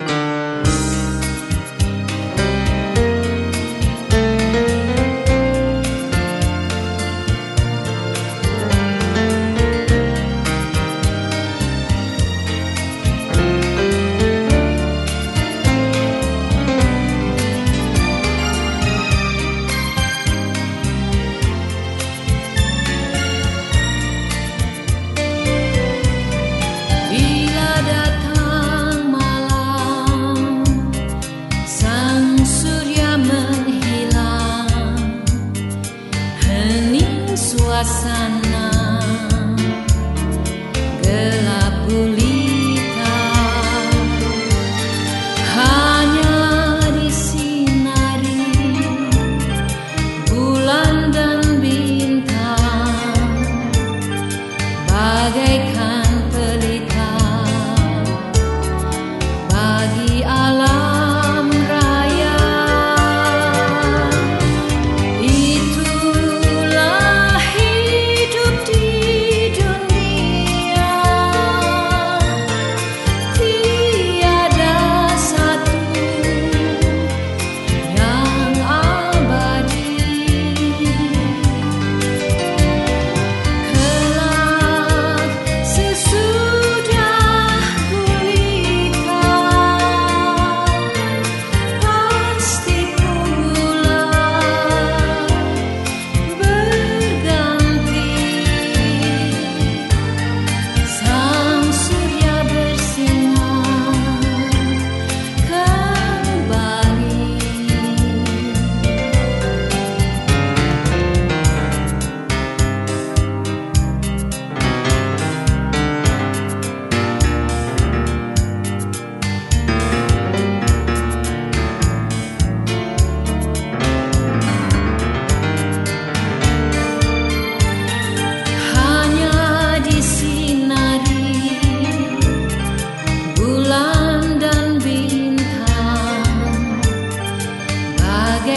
you sun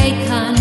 icon.